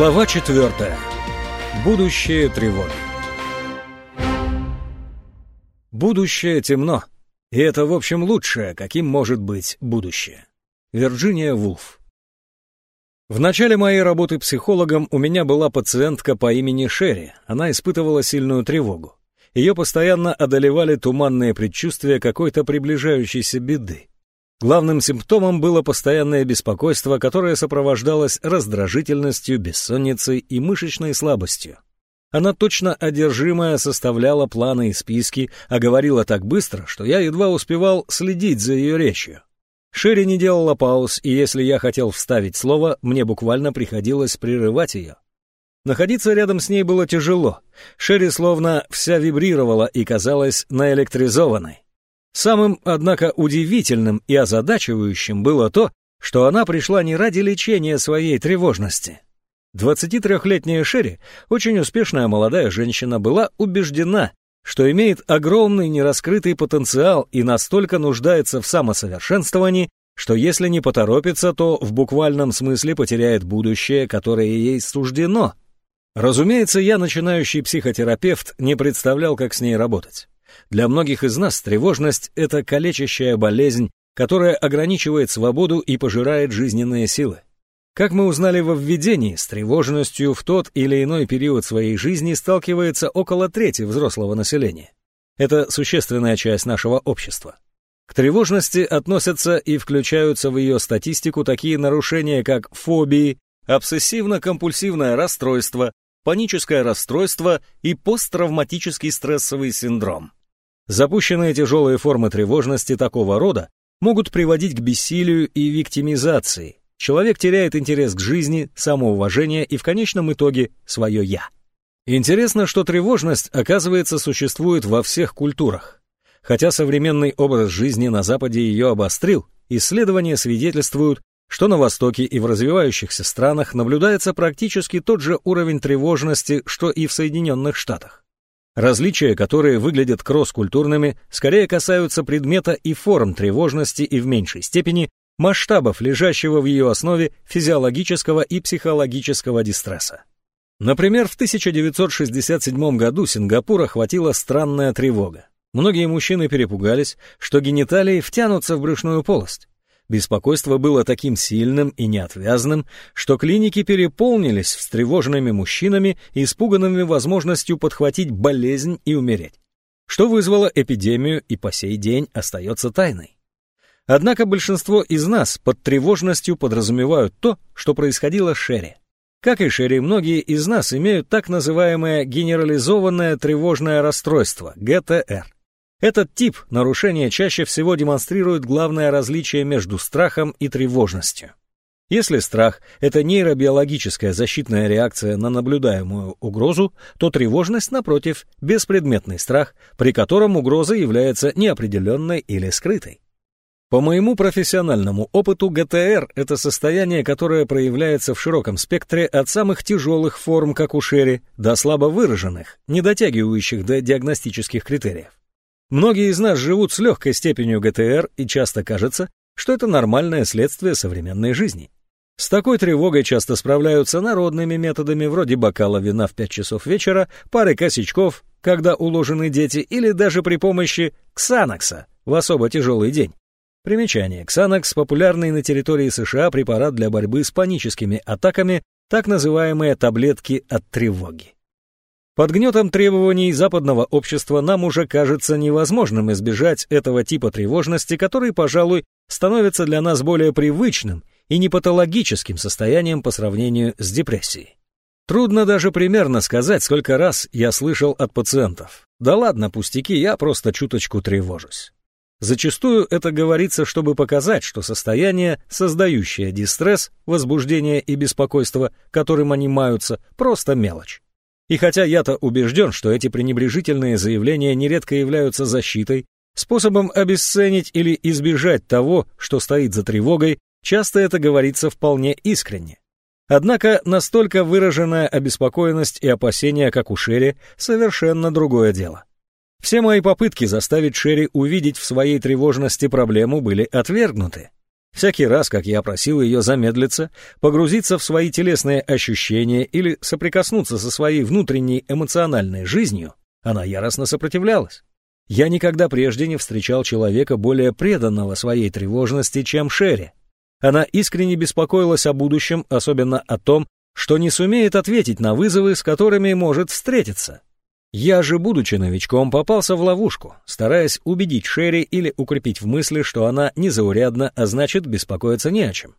Глава четвертая. Будущее тревоги. Будущее темно, и это, в общем, лучшее, каким может быть будущее. Вирджиния Вулф. В начале моей работы психологом у меня была пациентка по имени Шерри. Она испытывала сильную тревогу. Ее постоянно одолевали туманные предчувствия какой-то приближающейся беды. Главным симптомом было постоянное беспокойство, которое сопровождалось раздражительностью, бессонницей и мышечной слабостью. Она точно одержимая составляла планы и списки, а говорила так быстро, что я едва успевал следить за ее речью. Шерри не делала пауз, и если я хотел вставить слово, мне буквально приходилось прерывать ее. Находиться рядом с ней было тяжело. Шерри словно вся вибрировала и казалась наэлектризованной. Самым, однако, удивительным и озадачивающим было то, что она пришла не ради лечения своей тревожности. 23-летняя Шерри, очень успешная молодая женщина, была убеждена, что имеет огромный нераскрытый потенциал и настолько нуждается в самосовершенствовании, что если не поторопится, то в буквальном смысле потеряет будущее, которое ей суждено. Разумеется, я, начинающий психотерапевт, не представлял, как с ней работать. Для многих из нас тревожность — это калечащая болезнь, которая ограничивает свободу и пожирает жизненные силы. Как мы узнали во введении, с тревожностью в тот или иной период своей жизни сталкивается около трети взрослого населения. Это существенная часть нашего общества. К тревожности относятся и включаются в ее статистику такие нарушения, как фобии, обсессивно-компульсивное расстройство, паническое расстройство и посттравматический стрессовый синдром. Запущенные тяжелые формы тревожности такого рода могут приводить к бессилию и виктимизации. Человек теряет интерес к жизни, самоуважение и в конечном итоге свое «я». Интересно, что тревожность, оказывается, существует во всех культурах. Хотя современный образ жизни на Западе ее обострил, исследования свидетельствуют, что на Востоке и в развивающихся странах наблюдается практически тот же уровень тревожности, что и в Соединенных Штатах. Различия, которые выглядят кросс-культурными, скорее касаются предмета и форм тревожности и в меньшей степени масштабов, лежащего в ее основе физиологического и психологического дистресса. Например, в 1967 году Сингапур охватила странная тревога. Многие мужчины перепугались, что гениталии втянутся в брюшную полость. Беспокойство было таким сильным и неотвязным, что клиники переполнились встревоженными мужчинами, испуганными возможностью подхватить болезнь и умереть. Что вызвало эпидемию и по сей день остается тайной. Однако большинство из нас под тревожностью подразумевают то, что происходило Шерри. Как и Шерри, многие из нас имеют так называемое генерализованное тревожное расстройство, ГТР. Этот тип нарушения чаще всего демонстрирует главное различие между страхом и тревожностью. Если страх – это нейробиологическая защитная реакция на наблюдаемую угрозу, то тревожность, напротив, беспредметный страх, при котором угроза является неопределенной или скрытой. По моему профессиональному опыту, ГТР – это состояние, которое проявляется в широком спектре от самых тяжелых форм, как у Шерри, до слабо выраженных, не дотягивающих до диагностических критериев. Многие из нас живут с легкой степенью ГТР, и часто кажется, что это нормальное следствие современной жизни. С такой тревогой часто справляются народными методами вроде бокала вина в 5 часов вечера, пары косячков, когда уложены дети, или даже при помощи ксанокса в особо тяжелый день. Примечание. Ксанокс – популярный на территории США препарат для борьбы с паническими атаками, так называемые таблетки от тревоги. Под гнетом требований западного общества нам уже кажется невозможным избежать этого типа тревожности, который, пожалуй, становится для нас более привычным и не патологическим состоянием по сравнению с депрессией. Трудно даже примерно сказать, сколько раз я слышал от пациентов. Да ладно, пустяки, я просто чуточку тревожусь. Зачастую это говорится, чтобы показать, что состояние, создающее дистресс, возбуждение и беспокойство, которым они маются, просто мелочь. И хотя я-то убежден, что эти пренебрежительные заявления нередко являются защитой, способом обесценить или избежать того, что стоит за тревогой, часто это говорится вполне искренне. Однако настолько выраженная обеспокоенность и опасения, как у Шерри, совершенно другое дело. Все мои попытки заставить Шерри увидеть в своей тревожности проблему были отвергнуты. Всякий раз, как я просил ее замедлиться, погрузиться в свои телесные ощущения или соприкоснуться со своей внутренней эмоциональной жизнью, она яростно сопротивлялась. Я никогда прежде не встречал человека более преданного своей тревожности, чем Шерри. Она искренне беспокоилась о будущем, особенно о том, что не сумеет ответить на вызовы, с которыми может встретиться. Я же, будучи новичком, попался в ловушку, стараясь убедить Шерри или укрепить в мысли, что она незаурядна, а значит, беспокоиться не о чем.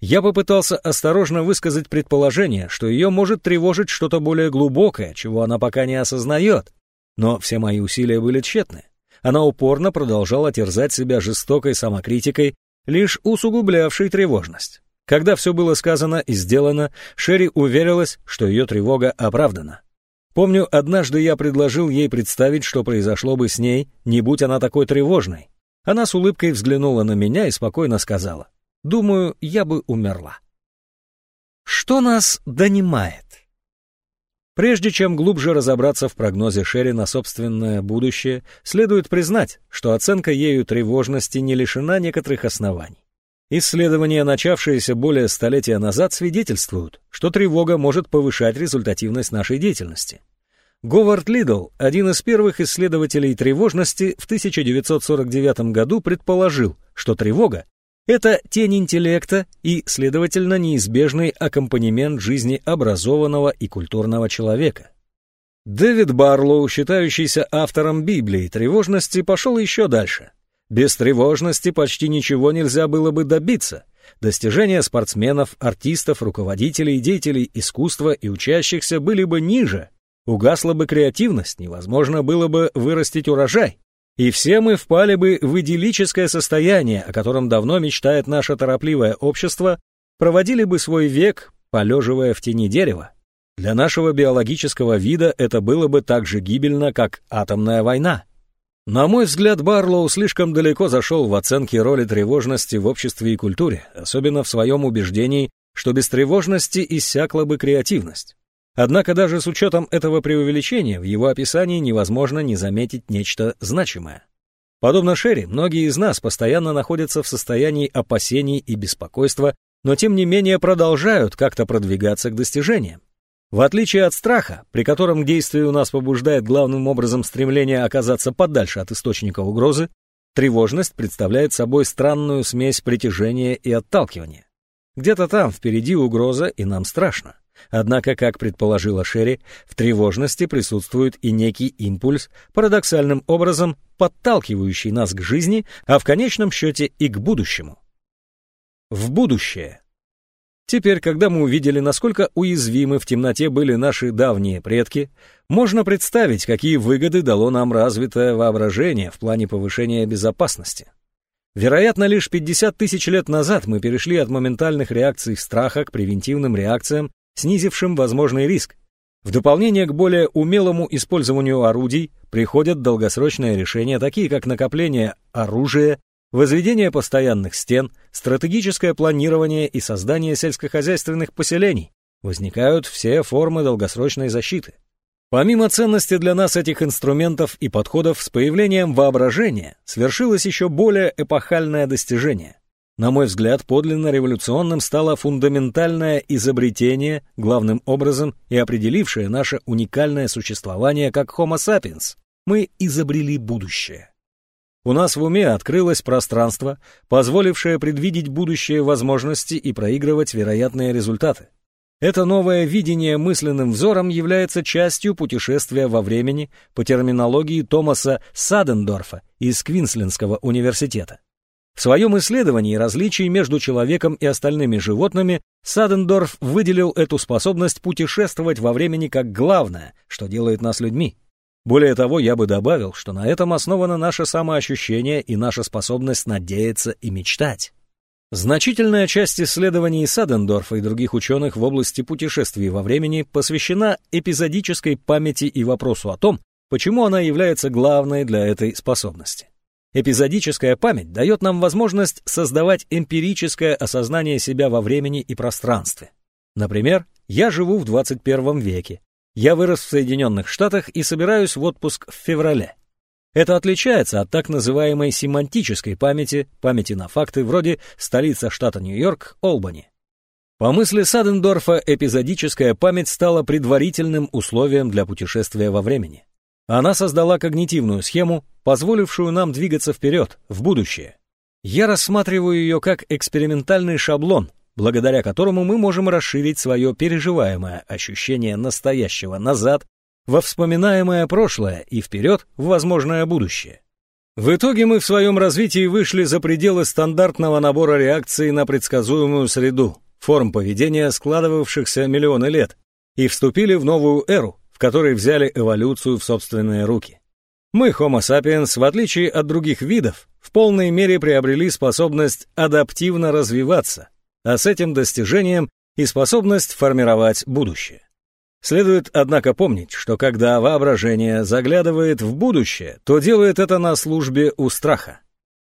Я попытался осторожно высказать предположение, что ее может тревожить что-то более глубокое, чего она пока не осознает. Но все мои усилия были тщетны. Она упорно продолжала терзать себя жестокой самокритикой, лишь усугублявшей тревожность. Когда все было сказано и сделано, Шерри уверилась, что ее тревога оправдана. Помню, однажды я предложил ей представить, что произошло бы с ней, не будь она такой тревожной. Она с улыбкой взглянула на меня и спокойно сказала, «Думаю, я бы умерла». Что нас донимает? Прежде чем глубже разобраться в прогнозе Шерри на собственное будущее, следует признать, что оценка ею тревожности не лишена некоторых оснований. Исследования, начавшиеся более столетия назад, свидетельствуют, что тревога может повышать результативность нашей деятельности. Говард Лидл, один из первых исследователей тревожности, в 1949 году предположил, что тревога — это тень интеллекта и, следовательно, неизбежный аккомпанемент жизни образованного и культурного человека. Дэвид Барлоу, считающийся автором Библии тревожности, пошел еще дальше — без тревожности почти ничего нельзя было бы добиться. Достижения спортсменов, артистов, руководителей, деятелей искусства и учащихся были бы ниже. Угасла бы креативность, невозможно было бы вырастить урожай. И все мы впали бы в идиллическое состояние, о котором давно мечтает наше торопливое общество, проводили бы свой век, полеживая в тени дерева. Для нашего биологического вида это было бы так же гибельно, как атомная война. На мой взгляд, Барлоу слишком далеко зашел в оценке роли тревожности в обществе и культуре, особенно в своем убеждении, что без тревожности иссякла бы креативность. Однако даже с учетом этого преувеличения в его описании невозможно не заметить нечто значимое. Подобно Шерри, многие из нас постоянно находятся в состоянии опасений и беспокойства, но тем не менее продолжают как-то продвигаться к достижениям. В отличие от страха, при котором действие у нас побуждает главным образом стремление оказаться подальше от источника угрозы, тревожность представляет собой странную смесь притяжения и отталкивания. Где-то там впереди угроза, и нам страшно. Однако, как предположила Шерри, в тревожности присутствует и некий импульс, парадоксальным образом подталкивающий нас к жизни, а в конечном счете и к будущему. В будущее. Теперь, когда мы увидели, насколько уязвимы в темноте были наши давние предки, можно представить, какие выгоды дало нам развитое воображение в плане повышения безопасности. Вероятно, лишь 50 тысяч лет назад мы перешли от моментальных реакций страха к превентивным реакциям, снизившим возможный риск. В дополнение к более умелому использованию орудий приходят долгосрочные решения, такие как накопление оружия возведение постоянных стен, стратегическое планирование и создание сельскохозяйственных поселений. Возникают все формы долгосрочной защиты. Помимо ценности для нас этих инструментов и подходов, с появлением воображения свершилось еще более эпохальное достижение. На мой взгляд, подлинно революционным стало фундаментальное изобретение, главным образом и определившее наше уникальное существование как Homo sapiens. Мы изобрели будущее. У нас в уме открылось пространство, позволившее предвидеть будущие возможности и проигрывать вероятные результаты. Это новое видение мысленным взором является частью путешествия во времени по терминологии Томаса Садендорфа из Квинслендского университета. В своем исследовании различий между человеком и остальными животными Садендорф выделил эту способность путешествовать во времени как главное, что делает нас людьми. Более того, я бы добавил, что на этом основано наше самоощущение и наша способность надеяться и мечтать. Значительная часть исследований Садендорфа и других ученых в области путешествий во времени посвящена эпизодической памяти и вопросу о том, почему она является главной для этой способности. Эпизодическая память дает нам возможность создавать эмпирическое осознание себя во времени и пространстве. Например, я живу в 21 веке, я вырос в Соединенных Штатах и собираюсь в отпуск в феврале. Это отличается от так называемой семантической памяти, памяти на факты вроде столица штата Нью-Йорк, Олбани. По мысли Садендорфа, эпизодическая память стала предварительным условием для путешествия во времени. Она создала когнитивную схему, позволившую нам двигаться вперед, в будущее. Я рассматриваю ее как экспериментальный шаблон, благодаря которому мы можем расширить свое переживаемое ощущение настоящего назад во вспоминаемое прошлое и вперед в возможное будущее. В итоге мы в своем развитии вышли за пределы стандартного набора реакций на предсказуемую среду, форм поведения, складывавшихся миллионы лет, и вступили в новую эру, в которой взяли эволюцию в собственные руки. Мы, Homo sapiens, в отличие от других видов, в полной мере приобрели способность адаптивно развиваться, а с этим достижением и способность формировать будущее. Следует, однако, помнить, что когда воображение заглядывает в будущее, то делает это на службе у страха.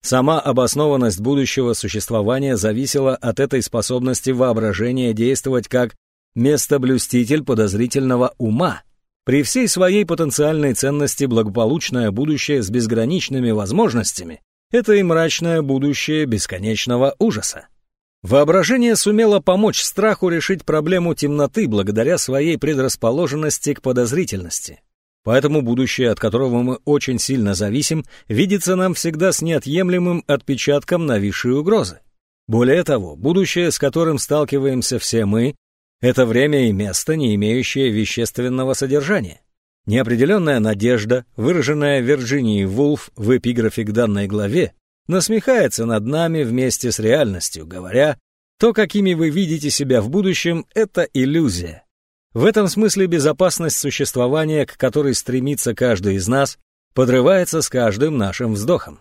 Сама обоснованность будущего существования зависела от этой способности воображения действовать как местоблюститель подозрительного ума. При всей своей потенциальной ценности благополучное будущее с безграничными возможностями — это и мрачное будущее бесконечного ужаса. Воображение сумело помочь страху решить проблему темноты благодаря своей предрасположенности к подозрительности. Поэтому будущее, от которого мы очень сильно зависим, видится нам всегда с неотъемлемым отпечатком нависшей угрозы. Более того, будущее, с которым сталкиваемся все мы, это время и место, не имеющее вещественного содержания. Неопределенная надежда, выраженная Вирджинией Вулф в эпиграфе к данной главе, насмехается над нами вместе с реальностью, говоря, то, какими вы видите себя в будущем, это иллюзия. В этом смысле безопасность существования, к которой стремится каждый из нас, подрывается с каждым нашим вздохом.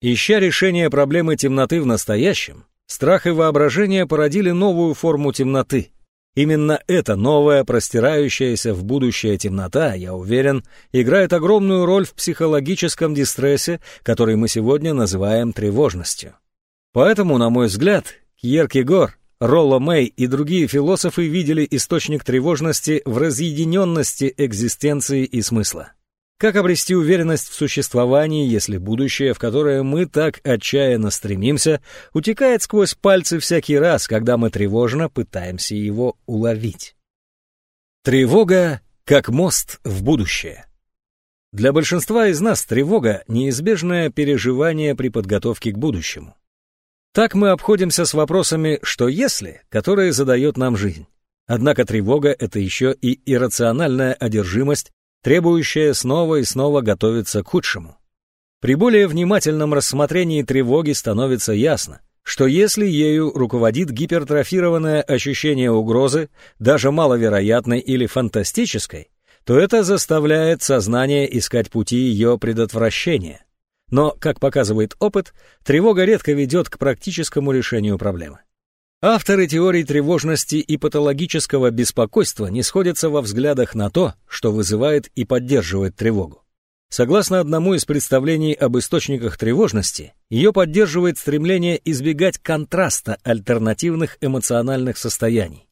Ища решение проблемы темноты в настоящем, страх и воображение породили новую форму темноты. Именно эта новая, простирающаяся в будущее темнота, я уверен, играет огромную роль в психологическом дистрессе, который мы сегодня называем тревожностью. Поэтому, на мой взгляд, Кьеркегор, Ролло Мэй и другие философы видели источник тревожности в разъединенности экзистенции и смысла. Как обрести уверенность в существовании, если будущее, в которое мы так отчаянно стремимся, утекает сквозь пальцы всякий раз, когда мы тревожно пытаемся его уловить? Тревога как мост в будущее. Для большинства из нас тревога — неизбежное переживание при подготовке к будущему. Так мы обходимся с вопросами «что если?», которые задает нам жизнь. Однако тревога — это еще и иррациональная одержимость, требующая снова и снова готовиться к худшему. При более внимательном рассмотрении тревоги становится ясно, что если ею руководит гипертрофированное ощущение угрозы, даже маловероятной или фантастической, то это заставляет сознание искать пути ее предотвращения. Но, как показывает опыт, тревога редко ведет к практическому решению проблемы. Авторы теорий тревожности и патологического беспокойства не сходятся во взглядах на то, что вызывает и поддерживает тревогу. Согласно одному из представлений об источниках тревожности, ее поддерживает стремление избегать контраста альтернативных эмоциональных состояний.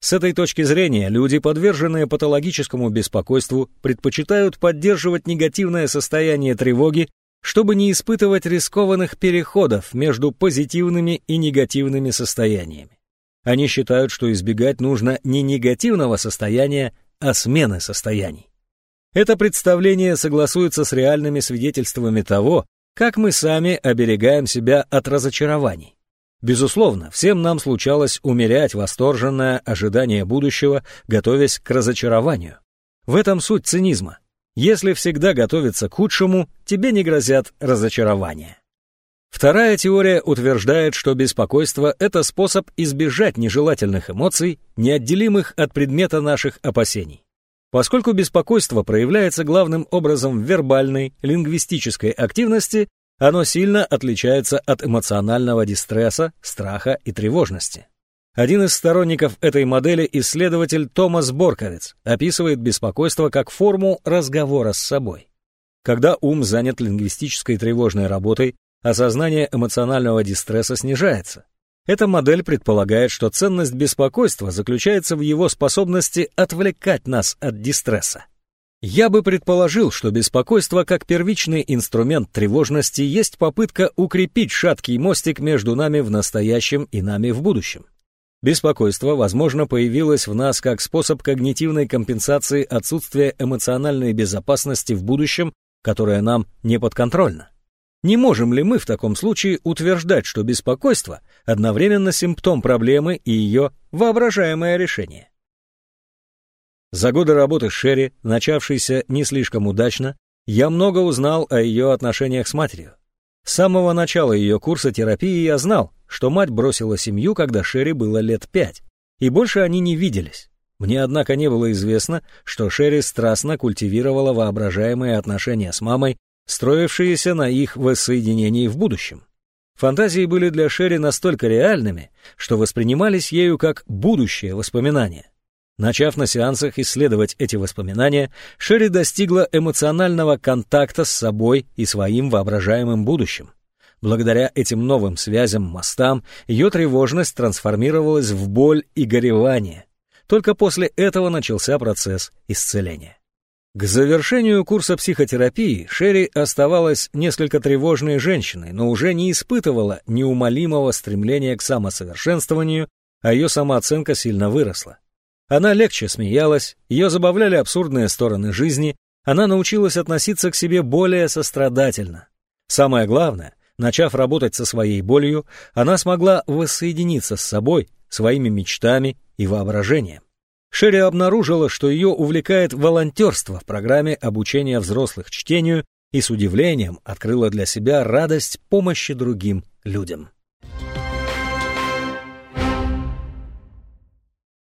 С этой точки зрения люди, подверженные патологическому беспокойству, предпочитают поддерживать негативное состояние тревоги чтобы не испытывать рискованных переходов между позитивными и негативными состояниями. Они считают, что избегать нужно не негативного состояния, а смены состояний. Это представление согласуется с реальными свидетельствами того, как мы сами оберегаем себя от разочарований. Безусловно, всем нам случалось умерять восторженное ожидание будущего, готовясь к разочарованию. В этом суть цинизма. Если всегда готовиться к худшему, тебе не грозят разочарования. Вторая теория утверждает, что беспокойство — это способ избежать нежелательных эмоций, неотделимых от предмета наших опасений. Поскольку беспокойство проявляется главным образом в вербальной, лингвистической активности, оно сильно отличается от эмоционального дистресса, страха и тревожности. Один из сторонников этой модели, исследователь Томас Борковец, описывает беспокойство как форму разговора с собой. Когда ум занят лингвистической тревожной работой, осознание эмоционального дистресса снижается. Эта модель предполагает, что ценность беспокойства заключается в его способности отвлекать нас от дистресса. Я бы предположил, что беспокойство как первичный инструмент тревожности есть попытка укрепить шаткий мостик между нами в настоящем и нами в будущем. Беспокойство, возможно, появилось в нас как способ когнитивной компенсации отсутствия эмоциональной безопасности в будущем, которое нам не подконтрольно. Не можем ли мы в таком случае утверждать, что беспокойство одновременно симптом проблемы и ее воображаемое решение? За годы работы с Шерри, начавшейся не слишком удачно, я много узнал о ее отношениях с матерью. С самого начала ее курса терапии я знал, что мать бросила семью, когда Шерри было лет пять, и больше они не виделись. Мне, однако, не было известно, что Шерри страстно культивировала воображаемые отношения с мамой, строившиеся на их воссоединении в будущем. Фантазии были для Шерри настолько реальными, что воспринимались ею как будущее воспоминание. Начав на сеансах исследовать эти воспоминания, Шерри достигла эмоционального контакта с собой и своим воображаемым будущим. Благодаря этим новым связям, мостам, ее тревожность трансформировалась в боль и горевание. Только после этого начался процесс исцеления. К завершению курса психотерапии Шерри оставалась несколько тревожной женщиной, но уже не испытывала неумолимого стремления к самосовершенствованию, а ее самооценка сильно выросла. Она легче смеялась, ее забавляли абсурдные стороны жизни, она научилась относиться к себе более сострадательно. Самое главное, начав работать со своей болью, она смогла воссоединиться с собой, своими мечтами и воображением. Шерри обнаружила, что ее увлекает волонтерство в программе обучения взрослых чтению и с удивлением открыла для себя радость помощи другим людям.